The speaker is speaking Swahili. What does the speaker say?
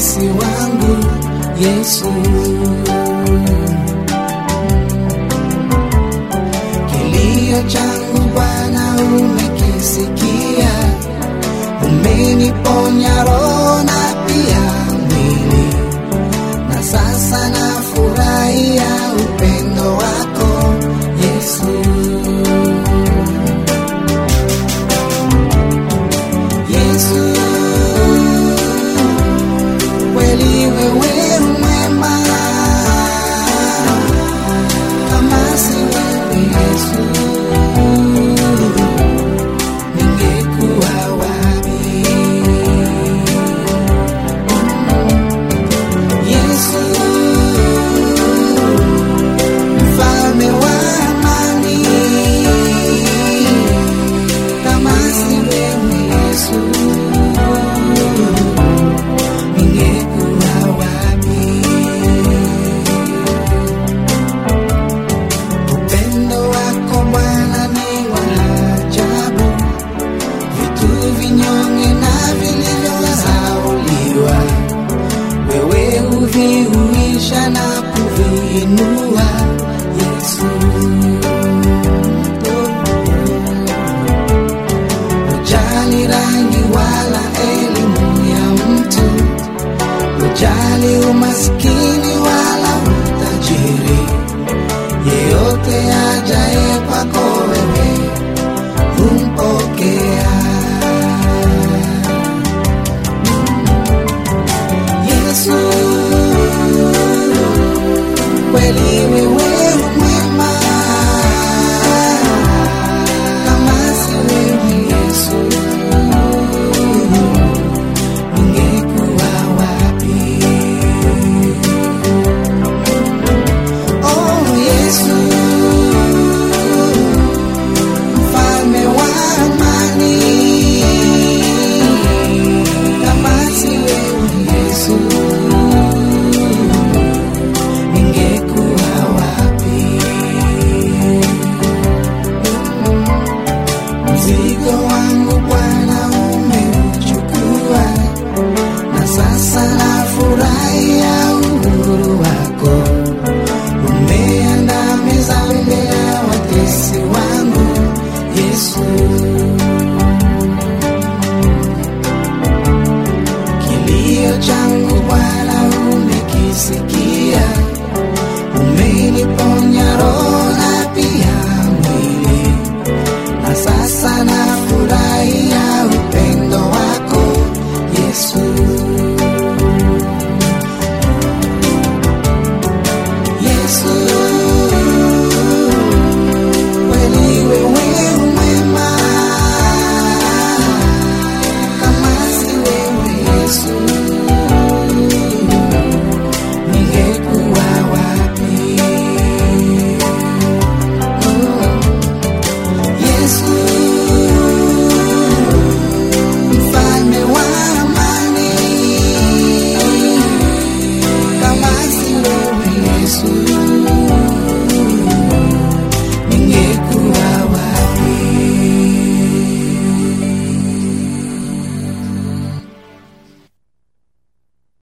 mtetezi wangu Yesu. Kilio changu Bwana umekisikia, umeniponya roho na kuwa. Wewe huvihuisha na kuviinua Yesu. Asana